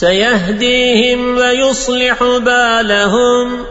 سيهديهم ويصلح بالهم.